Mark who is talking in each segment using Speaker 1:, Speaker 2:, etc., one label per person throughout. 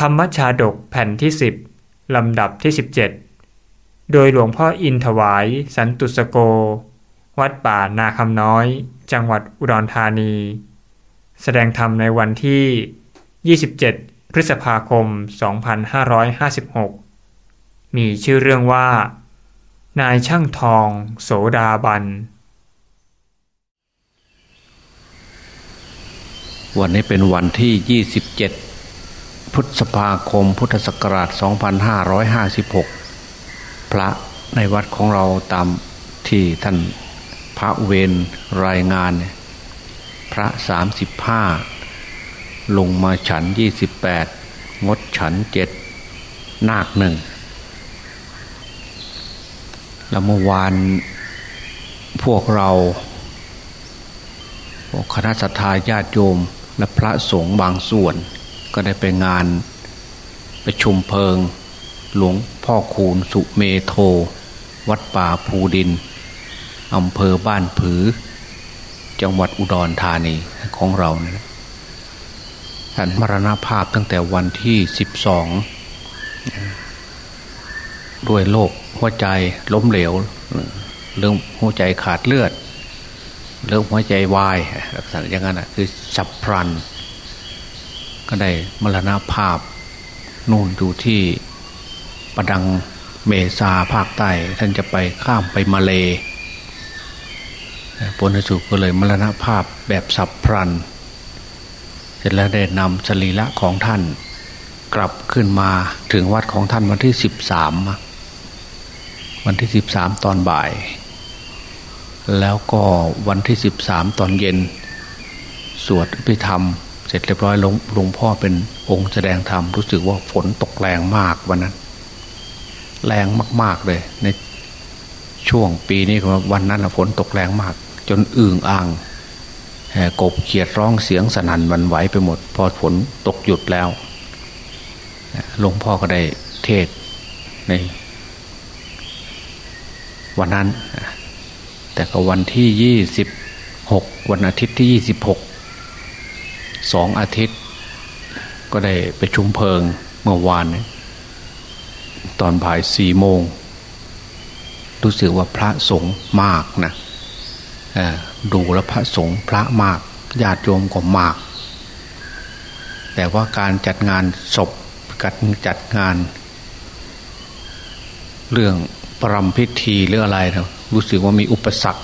Speaker 1: ธรรมชาดกแผ่นที่สิบลำดับที่ 17 โดยหลวงพ่ออินถวายสันตุสโก วัดป่านาคำน้อย จังหวัดอุดรธานี แสดงธรรมในวันที่ 27 พฤษภาคม 2556 มีชื่อเรื่องว่า นายช่างทอง โสดาบัน
Speaker 2: วันนี้เป็นวันที่ 27 พฤษภาคมพุทธศักราช 2556 พระในวัดของเราตามที่ท่านพระเวนรายงาน พระ 35 ลงมาฉัน 28 งดฉันเจ็ดนาคหนึ่งแล้วเมื่อวานพวกเราคณะสัตยาญาติโยมและพระสงฆ์บางส่วน ก็ได้ไปงานประชุมเพลิง หลวงพ่อคูณสุเมโท วัดป่าภูดินอำเภอบ้านผือ จังหวัดอุดรธานีของเรานี่ท่านมรณภาพตั้งแต่วันที่สิบสองด้วยโรคหัวใจล้มเหลว เรื่องหัวใจขาดเลือด เรื่องหัวใจวายลักษณะอย่างนั้นคือฉับพลัน ก็ได้มรณภาพนู่นอยู่ที่ประดังเมษาภาคใต้ ท่านจะไปข้ามไปมาเลปนสุก็เลยมรณภาพแบบสับพรัน เสร็จแล้วได้นำสรีระของท่าน กลับขึ้นมาถึงวัดของท่านวันที่สิบสามวันที่สิบสามตอนบ่าย แล้วก็วันที่สิบสามตอนเย็น สวดพิธรรม เสร็จเรียบร้อยหลวงหลวงพ่อเป็นองค์แสดงธรรมรู้สึกว่าฝนตกแรงมากวันนั้น แรงมาก ๆเลย ในช่วงปีนี้วันนั้นฝนตกแรงมาก จนอึ่งอ่างกบเขียดร้องเสียงสนั่นวันไหวไปหมด พอฝนตกหยุดแล้วหลวงพ่อก็ได้เทศใน วันนั้น แต่ก็วันที่ยี่สิบหกวันอาทิตย์ที่ยี่สิบหก สองอาทิตย์ ก็ได้ไปชุมเพลิงเมื่อวาน ตอนบ่ายสี่โมง รู้สึกว่าพระสงฆ์มากนะดูแลพระสงฆ์พระมากญาติโยมก็มาก แต่ว่าการจัดงานศพการจัดงาน เรื่องปรำพิธีหรืออะไรนะรู้สึกว่ามีอุปสรรค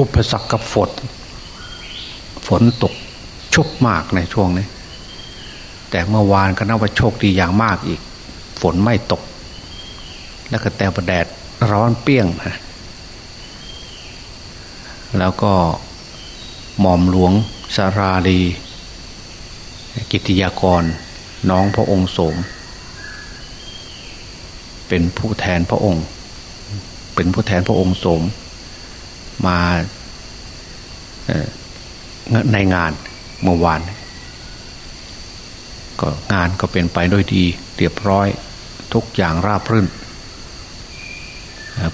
Speaker 2: อุปสรรคกับฝน ฝนตก ชุบมากในช่วงนี้ แต่เมื่อวานก็นับว่าโชคดีอย่างมากอีก ฝนไม่ตก แล้วก็แต่ประแดดร้อนเปี้ยงนะแล้วก็หม่อมหลวงสาราลี กิติยากร น้องพระองค์สม เป็นผู้แทนพระองค์ เป็นผู้แทนพระองค์สม มาในงาน เมื่อวาน ก็งานก็เป็นไปด้วยดีเรียบร้อยทุกอย่างราบรื่น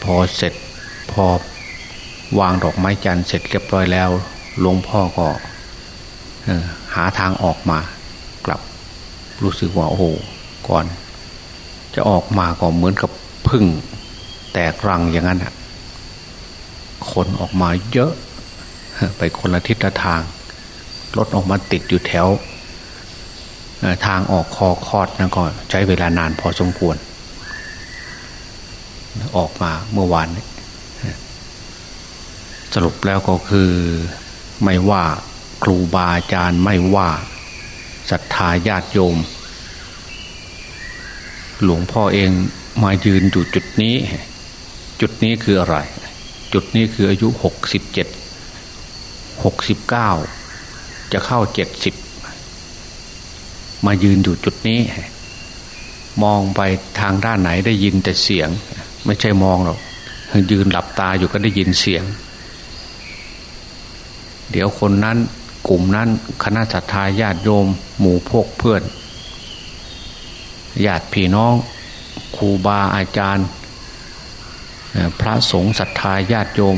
Speaker 2: พอเสร็จพอวางดอกไม้จันทร์เสร็จเรียบร้อยแล้วหลวงพ่อก็หาทางออกมากลับรู้สึกว่าโอ้โหก่อน จะออกมาก็เหมือนกับพึ่งแตกรังอย่างนั้นคนออกมาเยอะ ไปคนละทิศละทาง รถออกมาติดอยู่แถวทางออกคอคอดนั่นก็ใช้เวลานานพอสมควร ออกมาเมื่อวานสรุปแล้วก็คือไม่ว่าครูบาอาจารย์ไม่ว่าศรัทธาญาติโยม หลวงพ่อเองมายืนอยู่จุดนี้ จุดนี้คืออะไร จุดนี้คืออายุหกสิบเจ็ดหกสิบเก้า จะเข้าเจ็ดสิบมายืนอยู่จุดนี้ มองไปทางด้านไหนได้ยินแต่เสียง ไม่ใช่มองหรอกยืนหลับตาอยู่ก็ได้ยินเสียง เดี๋ยวคนนั้นกลุ่มนั้นคณะสัตยาญาติโยม หมู่พกเพื่อนญาติพี่น้องครูบาอาจารย์ พระสงฆ์ศรัทธาญาติโยม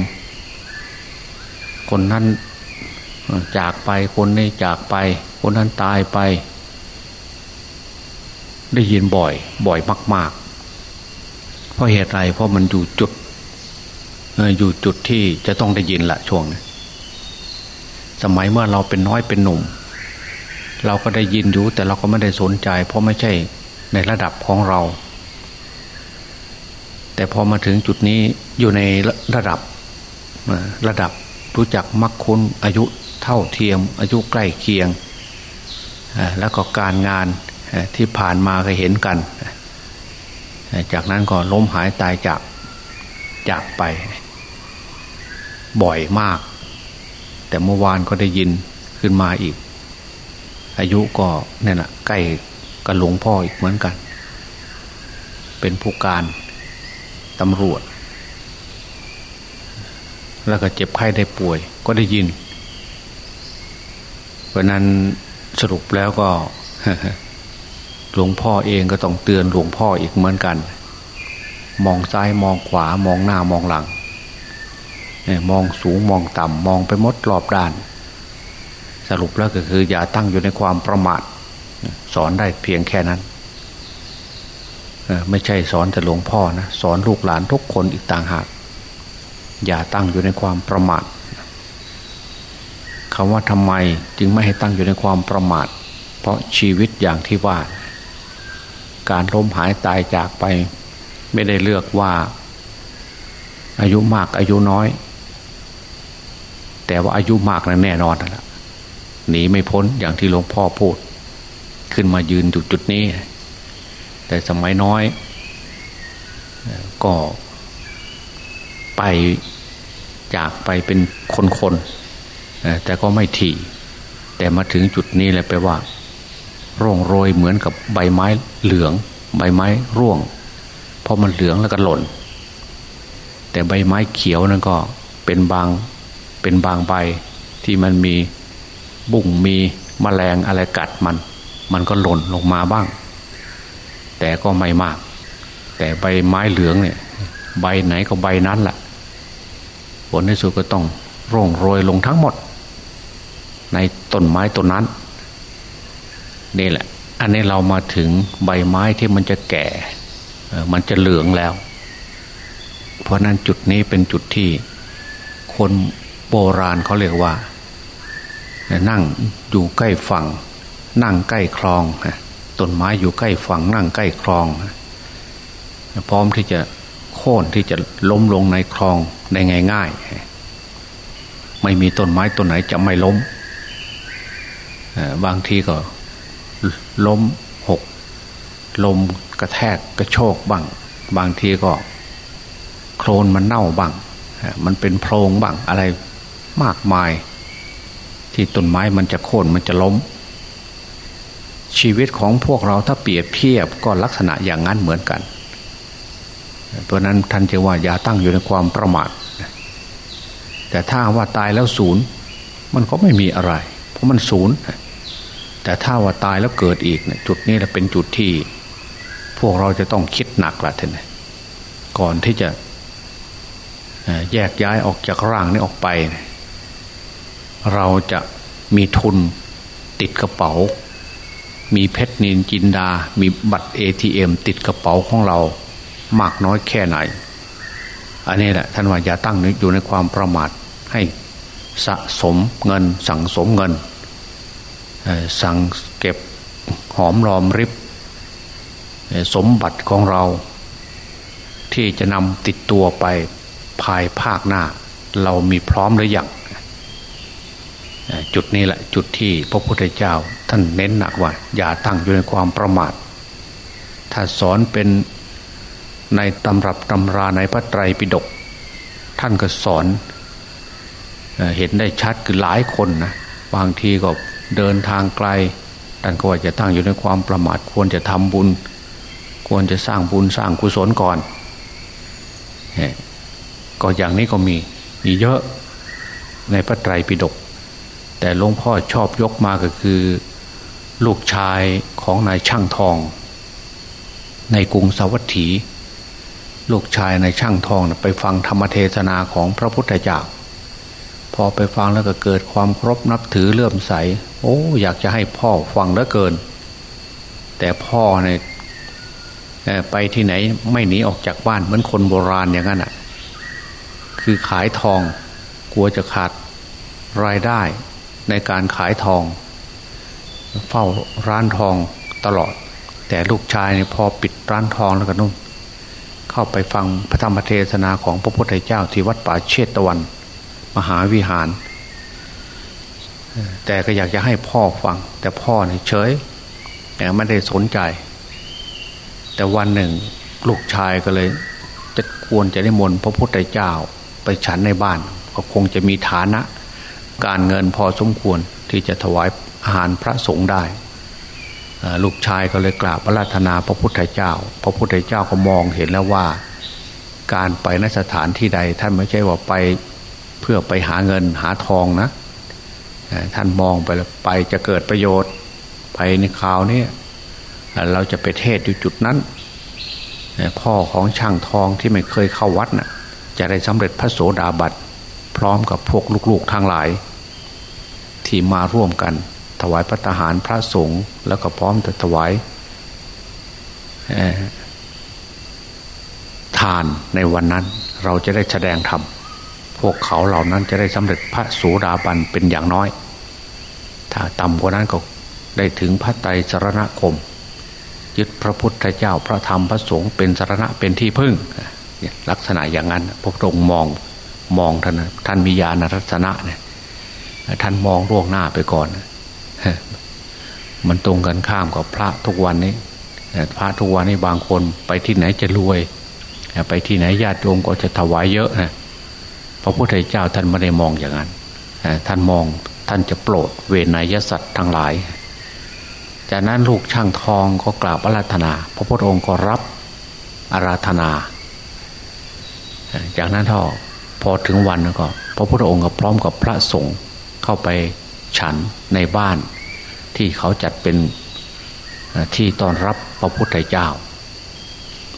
Speaker 2: คนนั้น จากไปคนนี้จากไป คนนั้นตายไป ได้ยินบ่อย บ่อยมาก ๆ เพราะเหตุไรเพราะมันอยู่จุดอยู่จุดที่จะต้องได้ยินละช่วงนี้สมัยเมื่อเราเป็นน้อยเป็นหนุ่ม เราก็ได้ยินอยู่ แต่เราก็ไม่ได้สนใจ เพราะไม่ใช่ในระดับของเรา แต่พอมาถึงจุดนี้อยู่ในระดับระดับรู้จักมักคุ้นอายุ เท่าเทียม อายุใกล้เคียง แล้วก็การงานที่ผ่านมาก็เห็นกัน จากนั้นก็ล้มหายตายจากจากไป บ่อยมาก แต่เมื่อวานก็ได้ยินขึ้นมาอีก อายุก็เนี่ยนะใกล้กับหลวงพ่ออีกเหมือนกัน เป็นผู้การตำรวจ แล้วก็เจ็บไข้ได้ป่วย ก็ได้ยิน เพราะนั้นสรุปแล้วก็หลวงพ่อเองก็ต้องเตือนหลวงพ่ออีกเหมือนกัน มองซ้ายมองขวามองหน้ามองหลังมองสูงมองต่ำมองไปมดรอบด้าน สรุปแล้วก็คือ อย่าตั้งอยู่ในความประมาท สอนได้เพียงแค่นั้นไม่ใช่สอนแต่หลวงพ่อนะสอนลูกหลานทุกคนอีกต่างหาก อย่าตั้งอยู่ในความประมาท คำว่าทำไมจึงไม่ให้ตั้งอยู่ในความประมาท เพราะชีวิตอย่างที่ว่า การล้มหายตายจากไป ไม่ได้เลือกว่า อายุมากอายุน้อย แต่ว่าอายุมากนั้นแน่นอนแล้วหนีไม่พ้นอย่างที่หลวงพ่อพูด ขึ้นมายืนจุดจุดนี้ แต่สมัยน้อย ก็ไปจากไปเป็นคนๆ แต่ก็ไม่ถี่ แต่มาถึงจุดนี้แหละแปลว่า ร่องโรยเหมือนกับใบไม้เหลือง ใบไม้ร่วงพอมันเหลืองแล้วก็หล่น แต่ใบไม้เขียวนั่นก็เป็นบางเป็นบางใบที่มันมีบุ่งมีมแมลงอะไรกัดมัน มันก็หล่นลงมาบ้าง แต่ก็ไม่มาก แต่ใบไม้เหลืองเนี่ย ใบไหนก็ใบนั้นแหละผลในสุดก็ต้องร่องโรยลงทั้งหมด ในต้นไม้ต้นนั้นนี่แหละ อันนี้เรามาถึงใบไม้ที่มันจะแก่ มันจะเหลืองแล้ว เพราะนั้นจุดนี้เป็นจุดที่คนโบราณเขาเรียกว่า นั่งอยู่ใกล้ฝั่ง นั่งใกล้คลองต้นไม้อยู่ใกล้ฝั่ง นั่งใกล้คลอง พร้อมที่จะโค่นที่จะล้มลงในคลองได้ง่ายๆไม่มีต้นไม้ต้นไหนจะไม่ล้ม บางทีก็ล้มหกลมกระแทกกระโชกบ้าง บางทีก็ โคลนมันเน่าบ้างมันเป็นโพรงบ้างอะไรมากมาย ที่ต้นไม้มันจะโค่นมันจะล้ม ชีวิตของพวกเราถ้าเปรียบเทียบก็ลักษณะอย่างนั้นเหมือนกัน เพราะนั้นท่านจะว่าอย่าตั้งอยู่ในความประมาทแต่ถ้าว่าตายแล้วศูนย์ มันก็ไม่มีอะไร เพราะมันศูนย์แต่ถ้าว่าตายแล้วเกิดอีกเนี่ยจุดนี้แหละเป็นจุดที่ พวกเราจะต้องคิดหนักละท่านก่อนที่จะแยกย้ายออกจากร่างนี้ออกไป เราจะมีทุนติดกระเป๋า มีเพชรนินจินดา มีบัตรเอทีเอ็มติดกระเป๋าของเรา มากน้อยแค่ไหน อันนี้แหละท่านว่าอย่าตั้งอยู่ในความประมาทให้ สะสมเงิน สั่งสมเงิน สั่งเก็บหอมรอมริบ สมบัติของเรา ที่จะนำติดตัวไปภายภาคหน้า เรามีพร้อมหรือยังจุดนี้แหละจุดที่พระพุทธเจ้า ท่านเน้นหนักว่า อย่าตั้งอยู่ในความประมาท ถ้าสอนเป็นในตำรับตำราในพระไตรปิฎกท่านก็สอน เห็นได้ชัดคือหลายคนนะบางทีก็เดินทางไกลท่านก็ว่าจะตั้งอยู่ในความประมาทควรจะทำบุญ ควรจะสร้างบุญสร้างกุศลก่อนก็อย่างนี้ก็มีมีเยอะในพระไตรปิฎกแต่หลวงพ่อชอบยกมาก็คือ ลูกชายของนายช่างทอง ในกรุงสวัสดีลูกชายในช่างทองไปฟังธรรมเทศนาของพระพุทธเจ้า พอไปฟังแล้วก็เกิดความครบนับถือเลื่อมใส โอ้อยากจะให้พ่อฟังเหลือเกิน แต่พ่อเนี่ยไปที่ไหนไม่หนีออกจากบ้านเหมือนคนโบราณอย่างนั้นอะ คือขายทอง กลัวจะขาดรายได้ในการขายทอง เฝ้าร้านทองตลอด แต่ลูกชายเนี่ยพอปิดร้านทองแล้วก็นุ่มเข้าไปฟังพระธรรมเทศนาของพระพุทธเจ้าที่วัดป่าเชตะวัน มหาวิหาร แต่ก็อยากจะให้พ่อฟัง แต่พ่อเนี่ยเฉยแต่ไม่ได้สนใจ แต่วันหนึ่งลูกชายก็เลย จะควรจะได้มนพระพุทธเจ้าไปฉันในบ้าน ก็คงจะมีฐานะ การเงินพอสมควรที่จะถวายอาหารพระสงฆ์ได้ลูกชายก็เลยกราบพระราธนาพระพุทธเจ้า พระพุทธเจ้าก็มองเห็นแล้วว่า การไปนสถานที่ใดท่านไม่ใช่ว่าไป เพื่อไปหาเงินหาทองนะท่านมองไปแล้วไปจะเกิดประโยชน์ไปในคราวนี้เราจะไปเทศอยู่จุดนั้น พ่อของช่างทองที่ไม่เคยเข้าวัดนะ่ะ จะได้สำเร็จพระโสดาบัตพร้อมกับพวกลูกๆทั้งหลาย ที่มาร่วมกัน ถวายพระทหารพระสงฆ์แล้วก็พร้อมจะถวายทานในวันนั้นเราจะได้แสดงธรรม พวกเขาเหล่านั้นจะได้สำเร็จพระสูดาบันเป็นอย่างน้อย ถ้าต่ำกว่านั้นก็ได้ถึงพระไตรสรณคม ยึดพระพุทธเจ้าพระธรรมพระสงฆ์เป็นสรณะเป็นที่พึ่ง ลักษณะอย่างนั้นพระองค์มองมองท่านท่านมีญาณรัตนะเนี่ยท่านมองล่วงหน้าไปก่อน มันตรงกันข้ามกับพระทุกวันนี้พระทุกวันนี้บางคนไปที่ไหนจะรวย ไปที่ไหนญาติโยมก็จะถวายเยอะนะ พระพุทธเจ้าท่านไม่ได้มองอย่างนั้นท่านมองท่านจะโปรดเวนยสัตว์ทั้งหลาย จากนั้นลูกช่างทองก็กราบอาราธนา พระพุทธองค์ก็รับอาราธนา จากนั้นท่อพอถึงวันก็ พระพุทธองค์ก็พร้อมกับพระสงฆ์เข้าไปฉันในบ้านที่เขาจัดเป็นที่ต้อนรับพระพุทธเจ้า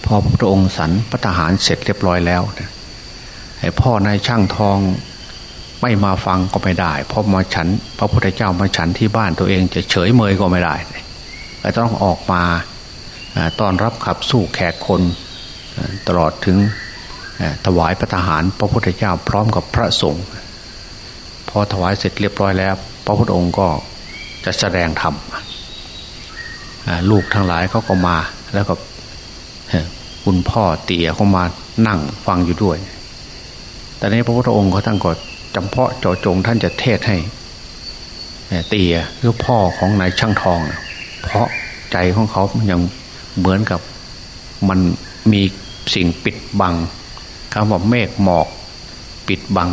Speaker 2: พอพระพุทธองค์สันพระทหารเสร็จเรียบร้อยแล้วไอ้ พ่อนายช่างทองไม่มาฟังก็ไม่ได้ เพราะมาฉัน พระพุทธเจ้ามาฉันที่บ้านตัวเองจะเฉยเมยก็ไม่ได้ก็ต้องออกมาตอนรับขับสู้แขกคนตลอดถึงถวายพระทหาร พระพุทธเจ้าพร้อมกับพระสงฆ์พอถวายเสร็จเรียบร้อยแล้ว พระพุทธองค์ก็จะแสดงธรรมลูกทั้งหลายเขาก็มาแล้วก็คุณพ่อเตี่ยเขามานั่งฟังอยู่ด้วย แต่นี้พระพุทธองค์เขาท่านก็จำเพาะเจาะจงท่านจะเทศให้เตี่ยคือพ่อของนายช่างทอง เพราะใจของเขายังเหมือนกับมันมีสิ่งปิดบังคำว่าเมฆหมอกปิดบัง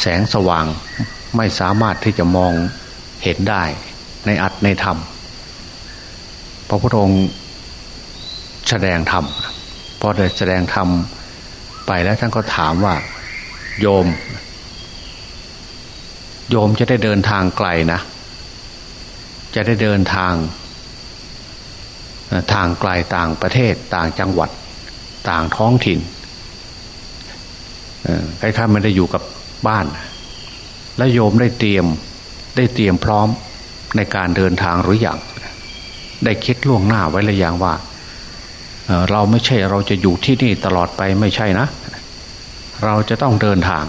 Speaker 2: แสงสว่างไม่สามารถที่จะมองเห็นได้ในอัดในธรรม พระพุทธองค์แสดงธรรมพอได้แสดงธรรม ไปแล้วท่านก็ถามว่า โยม โยมจะได้เดินทางไกลนะ จะได้เดินทาง ทางไกลต่างประเทศต่างจังหวัด ต่างท้องถิ่นใครๆไม่ได้อยู่กับบ้าน แล้วโยมได้เตรียมได้เตรียมพร้อมในการเดินทางหรืออยังได้คิดล่วงหน้าไว้หรือยังว่า เราไม่ใช่เราจะอยู่ที่นี่ตลอดไปไม่ใช่นะ เราจะต้องเดินทาง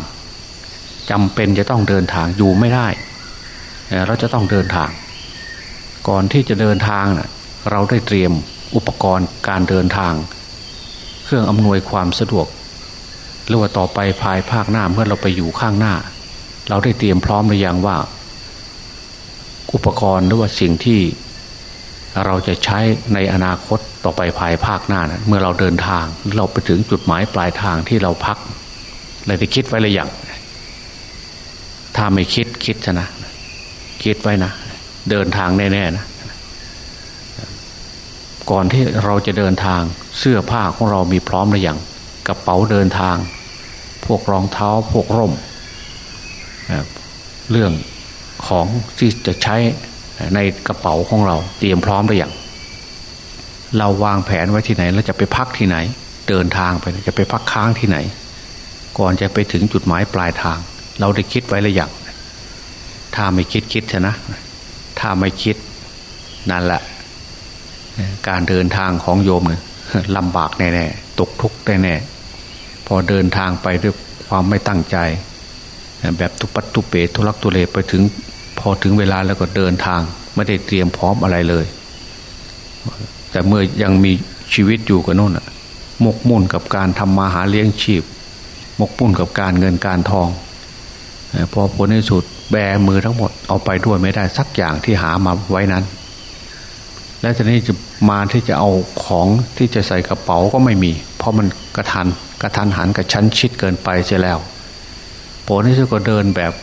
Speaker 2: จำเป็นจะต้องเดินทางอยู่ไม่ได้ เราจะต้องเดินทาง ก่อนที่จะเดินทางนะเราได้เตรียมอุปกรณ์การเดินทาง เครื่องอำนวยความสะดวกหรือว่าต่อไปภายภาคหน้าเมื่อเราไปอยู่ข้างหน้า เราได้เตรียมพร้อมหรือยังว่า อุปกรณ์หรือว่าสิ่งที่เราจะใช้ในอนาคต ต่อไปภายภาคหน้านะเมื่อเราเดินทาง เราไปถึงจุดหมายปลายทางที่เราพักเราได้คิดไว้หรือยังถ้าไม่คิดคิดนะ คิดไว้นะ เดินทางแน่ๆนะก่อนที่เราจะเดินทางเสื้อผ้าของเรามีพร้อมหรือยังกระเป๋าเดินทาง พวกรองเท้าพวกร่ม เรื่องของที่จะใช้ในกระเป๋าของเราเตรียมพร้อมหรือยัง เราวางแผนไว้ที่ไหนเราจะไปพักที่ไหน เดินทางไปจะไปพักค้างที่ไหน ก่อนจะไปถึงจุดหมายปลายทาง เราได้คิดไว้หรือยังถ้าไม่คิดคิดชนะ ถ้าไม่คิดนั่นแหละการเดินทางของโยมเนี่ยลำบากแน่ๆตกทุกข์แน่ๆพอเดินทางไปด้วยความไม่ตั้งใจ แบบตุปัตตุเปทุลักตุเลไปถึงพอถึงเวลาแล้วก็เดินทาง ไม่ได้เตรียมพร้อมอะไรเลย แต่เมื่อยังมีชีวิตอยู่กับนู่นมกมุ่นกับการทำมาหาเลี้ยงชีพ มกมุ่นกับการเงินการทอง พอผลในสุดแบมือทั้งหมดเอาไปด้วยไม่ได้สักอย่างที่หามาไว้นั้น และทีนี้จะมาที่จะเอาของที่จะใส่กระเป๋าก็ไม่มี เพราะมันกระทันกระทันหันกับชั้นชิดเกินไปเสียแล้วผลที่สุดก็เดินแบบ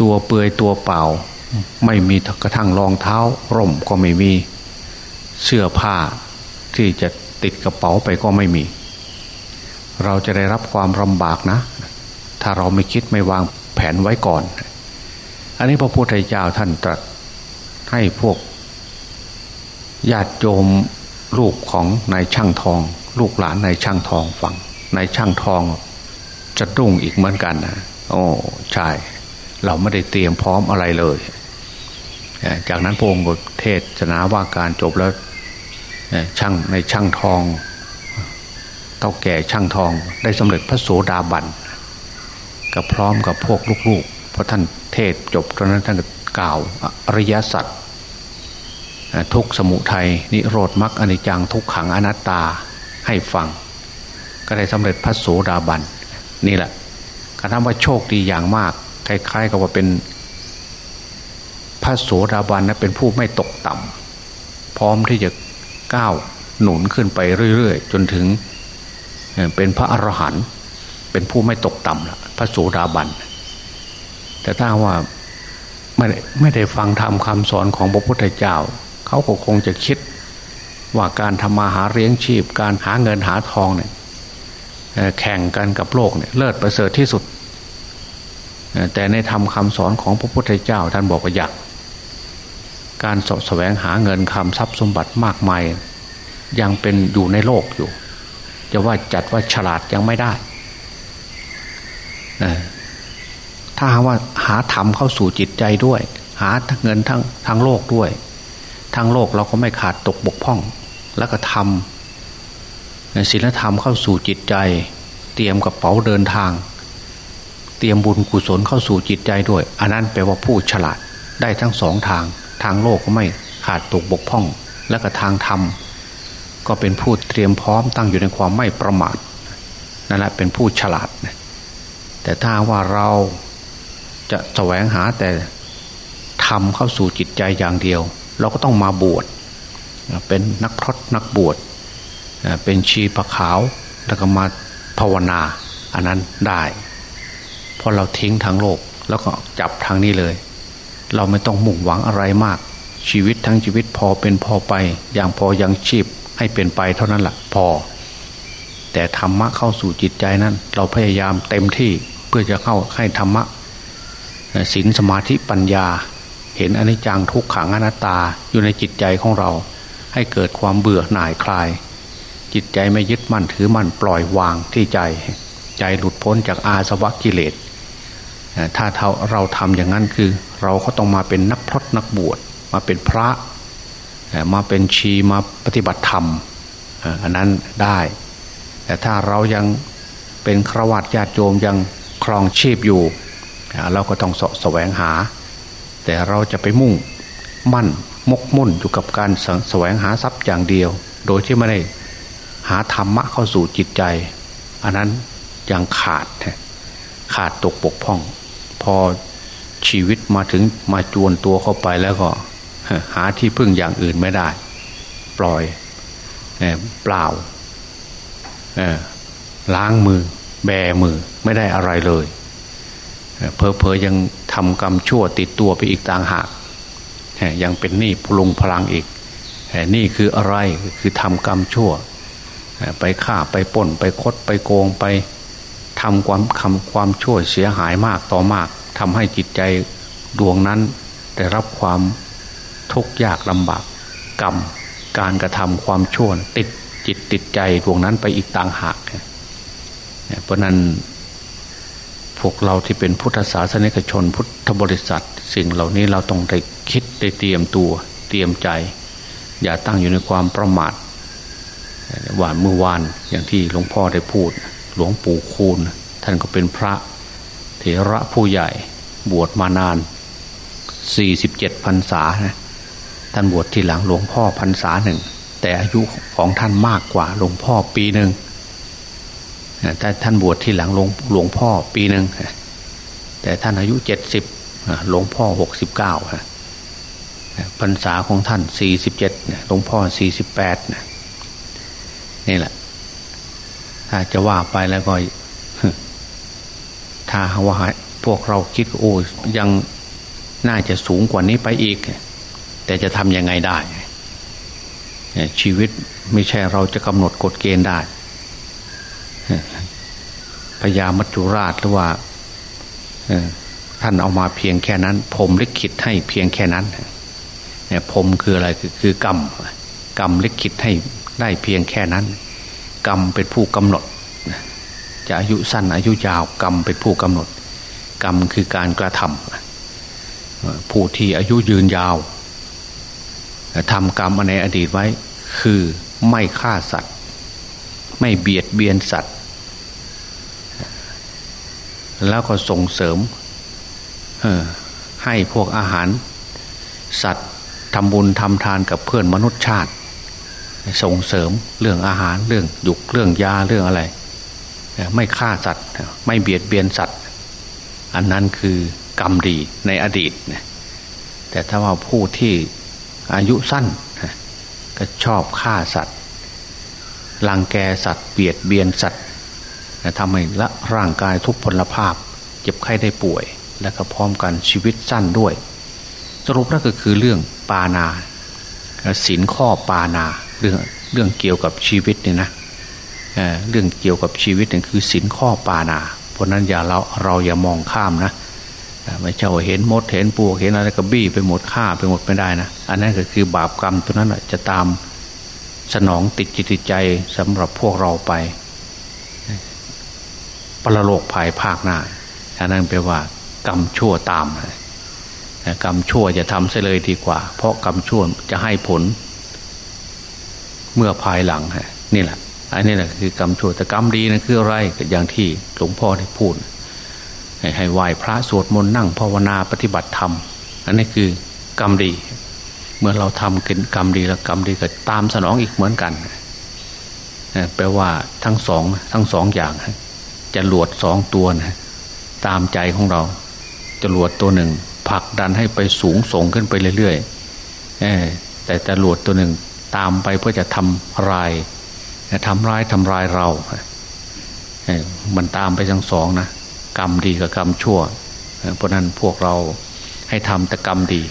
Speaker 2: ตัวเปือยตัวเปล่า ไม่มีกระทั่งรองเท้าร่มก็ไม่มี เสื้อผ้าที่จะติดกระเป๋าไปก็ไม่มี เราจะได้รับความลำบากนะ ถ้าเราไม่คิดไม่วางแผนไว้ก่อน อันนี้พระพุทธเจ้าท่านตรัสให้พวกญาติโยมลูกของนายช่างทอง ลูกหลานนายช่างทองฟังนายช่างทองจะรุ่งอีกเหมือนกันนะโอ้ใช่ เราไม่ได้เตรียมพร้อมอะไรเลย จากนั้นพระองค์เทศนาว่าการจบแล้ว ช่างในช่างทองเต่าแก่ช่างทองได้สำเร็จพระโสดาบันกับพร้อมกับพวกลูกๆเพราะท่านเทศจบตอนนั้นท่านกล่าวอริยสัจทุกสมุทัยนิโรธมรรคอนิจจังทุกขังอนัตตาให้ฟัง ก็ได้สำเร็จพระโสดาบันนี่แหละการทำว่าโชคดีอย่างมากคล้ายๆกับว่าเป็นพระโสดาบันนะเป็นผู้ไม่ตกต่ำพร้อมที่จะ ก้าวหนุนขึ้นไปเรื่อยๆ จนถึงเป็นพระอรหันต์เป็นผู้ไม่ตกต่ำละพระโสดาบัน แต่ถ้าว่าไม่ไม่ได้ฟังธรรมคำสอนของพระพุทธเจ้า เขาก็คงจะคิดว่าการทำมาหาเลี้ยงชีพ การหาเงินหาทองเนี่ยแข่งกันกับโลกเนี่ยเลิศประเสริฐที่สุด แต่ในธรรมคาสอนของพระพุทธเจ้า ท่านบอกว่าอยาก การสแสวงหาเงินคำทรัพย์สมบัติมากมาย ยังเป็นอยู่ในโลกอยู่ จะว่าจัดว่าฉลาดยังไม่ได้ ถ้าว่าหาธรรมเข้าสู่จิตใจด้วย หาเงินทั้งทั้งโลกด้วย ทั้งโลกเราก็ไม่ขาดตกบกพร่อง แล้วก็ทำศีลธรรมเข้าสู่จิตใจ เตรียมกระเป๋าเดินทาง เตรียมบุญกุศลเข้าสู่จิตใจด้วย อันนั้นแปลว่าผู้ฉลาดได้ทั้งสองทาง ทางโลกก็ไม่ขาดตกบกพร่อง และก็ทางธรรมก็เป็นผู้เตรียมพร้อมตั้งอยู่ในความไม่ประมาทนั่นแหละเป็นผู้ฉลาด แต่ถ้าว่าเราจะแสวงหาแต่ทำเข้าสู่จิตใจอย่างเดียว เราก็ต้องมาบวชเป็นนักพรตนักบวชเป็นชีพขาวแล้วก็มาภาวนา อันนั้นได้ เพอเราทิ้งทางโลกแล้วก็จับทางนี้เลย เราไม่ต้องมุ่งหวังอะไรมาก ชีวิตทั้งชีวิตพอเป็นพอไป อย่างพอยังชีพให้เป็นไปเท่านั้นแหละพอ แต่ธรรมะเข้าสู่จิตใจนั้น เราพยายามเต็มที่เพื่อจะเข้าให้ธรรมะศีลสมาธิปัญญา เห็นอนิจจังทุกขังอนัตตาอยู่ในจิตใจของเรา ให้เกิดความเบื่อหน่ายคลาย จิตใจไม่ยึดมั่นถือมั่นปล่อยวางที่ใจ ใจหลุดพ้นจากอาสวะกิเลสถ้าเราทำอย่างนั้นคือ เราก็ต้องมาเป็นนักพรตนักบวชมาเป็นพระมาเป็นชีมาปฏิบัติธรรมอันนั้นได้ แต่ถ้าเรายังเป็นครวัตญาติโยมยังครองชีพอยู่ เราก็ต้องสแสวงหา แต่เราจะไปมุ่งมั่นมกมุ่นอยู่กับการสแสวงหาทรัพย์อย่างเดียว โดยที่ไม่ได้หาธรรมะเข้าสู่จิตใจ อันนั้นยังขาดขาดตกปกพ่อง พอ ชีวิตมาถึงมาจวนตัวเข้าไปแล้วก็หาที่พึ่งอย่างอื่นไม่ได้ ปล่อยเปล่าล้างมือ แบมือไม่ได้อะไรเลยเพอเพอยังทำกรรมชั่วติดตัวไปอีกต่างหากยังเป็นหนี้พลุงพลังอีกนี่คืออะไรคือทำกรรมชั่ว ไปฆ่าไปป่นไปคดไปโกงไปทำความคำความชั่วเสียหายมากต่อมาก ทำให้จิตใจดวงนั้นได้รับความทุกข์ยากลำบากกรรมการกระทำความชั่วติดจิตติดใจดวงนั้นไปอีกต่างหากเพราะนั้นพวกเราที่เป็นพุทธศาสนิกชนพุทธบริษัท สิ่งเหล่านี้เราต้องได้คิดได้เตรียมตัวเตรียมใจ อย่าตั้งอยู่ในความประมาทหวานเมื่อวานอย่างที่หลวงพ่อได้พูด หลวงปู่คูณ ท่านก็เป็นพระ ระผู้ใหญ่บวชมานาน 47พรรษานะท่านบวชทีหลังหลวงพ่อพรรษาหนึ่ง แต่อายุของท่านมากกว่าหลวงพ่อปีหนึ่งแต่ท่านบวชทีหลังหลวงหลวงพ่อปีหนึ่งแต่ท่านอายุเจ็ดสิบหลวงพ่อหกสิบเก้าพรรษาของท่านสี่สิบเจ็ดหลวงพ่อสี่สิบแปดนี่แหละถ้าจะว่าไปแล้วก็ ถ้าว่าพวกเราคิดโอ้ยังน่าจะสูงกว่านี้ไปอีก แต่จะทำยังไงได้ ชีวิตไม่ใช่เราจะกำหนดกฎเกณฑ์ได้พญามัจจุราชหรือว่าท่านเอามาเพียงแค่นั้นผมลิขิตให้เพียงแค่นั้นเนี่ยผมคืออะไรคือกรรม กรรมลิขิตให้ได้เพียงแค่นั้น กรรมเป็นผู้กำหนด จะอายุสั้นอายุยาวกรรมเป็นผู้กำหนด กรรมคือการกระทำผู้ที่อายุยืนยาวทำกรรมในอดีตไว้ คือไม่ฆ่าสัตว์ ไม่เบียดเบียนสัตว์ แล้วก็ส่งเสริมให้พวกอาหาร สัตว์ทำบุญทำทานกับเพื่อนมนุษย์ชาติ ส่งเสริมเรื่องอาหารเรื่องยุกเรื่องยาเรื่องอะไร ไม่ฆ่าสัตว์ ไม่เบียดเบียนสัตว์ อันนั้นคือกรรมดีในอดีตแต่ถ้าว่าผู้ที่อายุสั้นก็ชอบฆ่าสัตว์ลังแกสัตว์เบียดเบียนสัตว์ทำให้ละร่างกายทุกพลภาพ เจ็บไข้ได้ป่วย และก็พร้อมกันชีวิตสั้นด้วย สรุปแล้วก็คือเรื่องปานาศีลข้อปานาเรื่องเรื่องเกี่ยวกับชีวิตเนี่ยนะ เรื่องเกี่ยวกับชีวิตนี่ยคือศีลข้อปานา เพราะนั้นอย่าเราเราอย่ามองข้ามนะไม่ใช่ว่าเห็นมดเห็นปวกเห็นอะไรก็บี้ไปหมดฆ่าไปหมดไม่ได้นะ อันนั้นก็คือบาปกรรมตัวนั้นจะตามสนองติดจิตใจสำหรับพวกเราไป ประโลกภายภาคหน้าอันนั้นแปลว่ากรรมชั่วตามกรรมชั่วจะทำเสียเลยดีกว่า เพราะกรรมชั่วจะให้ผล เมื่อภายหลังนี่แหละ อันนี้แหละคือกรรมชั่วแต่กรรมดีนะคืออะไรอย่างที่หลวงพ่อได้พูด ให้ไหว้พระสวดมนต์นั่งภาวนาปฏิบัติธรรม อันนี้คือกรรมดี เมื่อเราทำกินกรรมดีแล้วกรรมดีก็ตามสนองอีกเหมือนกันแปลว่าทั้งสองทั้งสองอย่างจะหลวดสองตัวนะตามใจของเราจะหลวดตัวหนึ่งผลักดันให้ไปสูงส่งขึ้นไปเรื่อยๆแต่จะหลวดตัวหนึ่งตามไปเพื่อจะทำลาย ทำร้ายทำลายเรา มันตามไปทั้งสองนะกรรมดีกับกรรมชั่ว เพราะนั้นพวกเราให้ทำแต่กรรมดี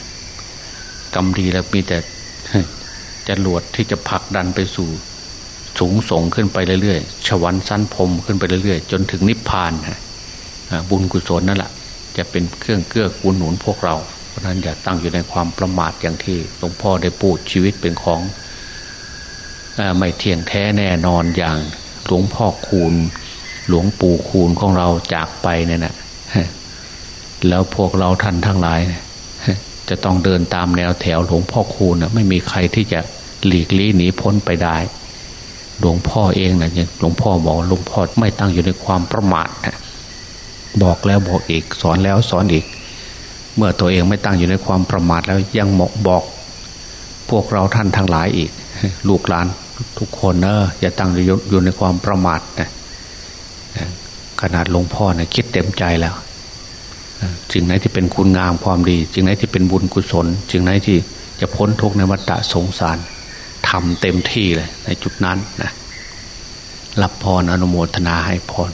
Speaker 2: กรรมดีแล้วมีแต่จะหลวดที่จะผลักดันไปสู่สูงส่งขึ้นไปเรื่อยๆชวันสั้นพรมขึ้นไปเรื่อยๆ จนถึงนิพพานบุญกุศลนั่นแหละจะเป็นเครื่องเกื้อกูลหนุนพวกเรา เพราะนั้นอย่าตั้งอยู่ในความประมาทอย่างที่หลวงพ่อได้พูดชีวิตเป็นของ ไม่เที่ยงแท้แน่นอนอย่างหลวงพ่อคูณ หลวงปู่คูณของเราจากไปเนี่ยนะแล้วพวกเราท่านทั้งหลาย จะต้องเดินตามแนวแถวหลวงพ่อคูณนะไม่มีใครที่จะหลีกลี่หนีพ้นไปได้หลวงพ่อเองนะหลวงพ่อบอกหลวงพ่อไม่ตั้งอยู่ในความประมาทนะบอกแล้วบอกอีกสอนแล้วสอนอีก เมื่อตัวเองไม่ตั้งอยู่ในความประมาทแล้วยังบอกพวกเราท่านทั้งหลายอีก ลูกหลาน ทุกคนเนอะอย่าตั้งอยู่ในความประมาทนะขนาดหลวงพ่อเนี่ยคิดเต็มใจแล้วสิ่งไหนที่เป็นคุณงามความดีสิ่งไหนที่เป็นบุญกุศลสิ่งไหนที่จะพ้นทุกข์ในวัฏสงสารทำเต็มที่เลยในจุดนั้นนะรับพรออนุโมทนาให้พร